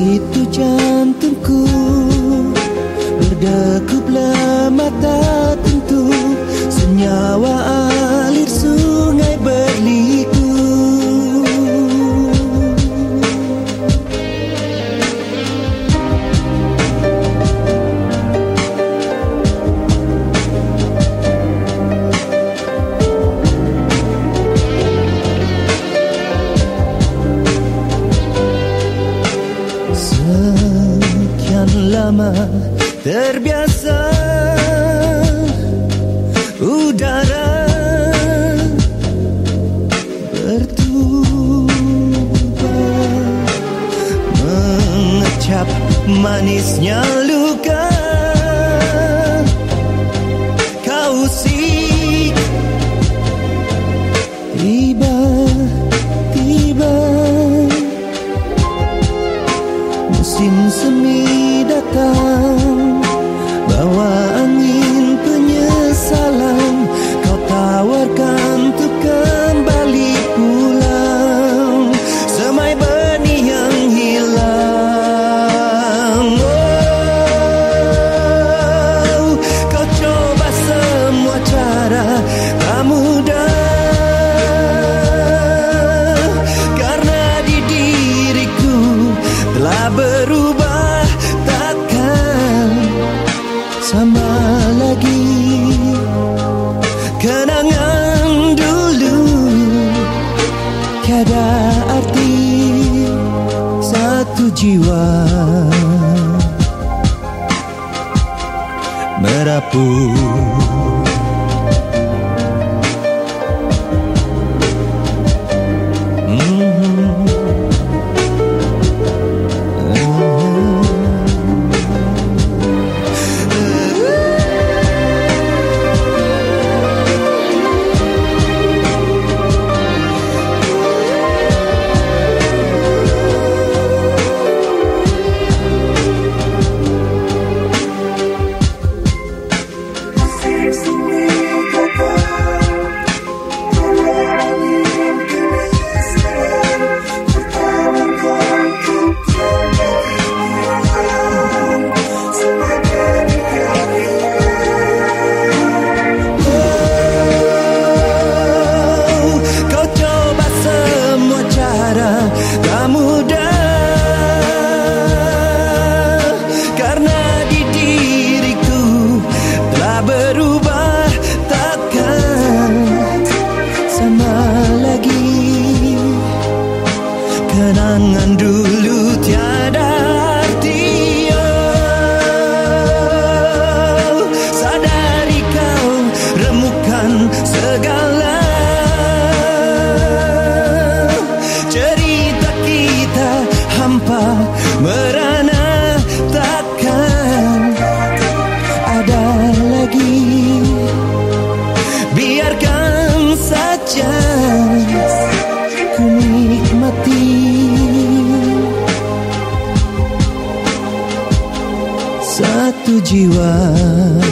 begitu jauh. lama terbiasa. Udara bertubuh mengecap manisnya luka. Kau sih tiba jiwa. Merapuh kenangan dulu tiada artinya. Sadari kau remukan segala Jeevan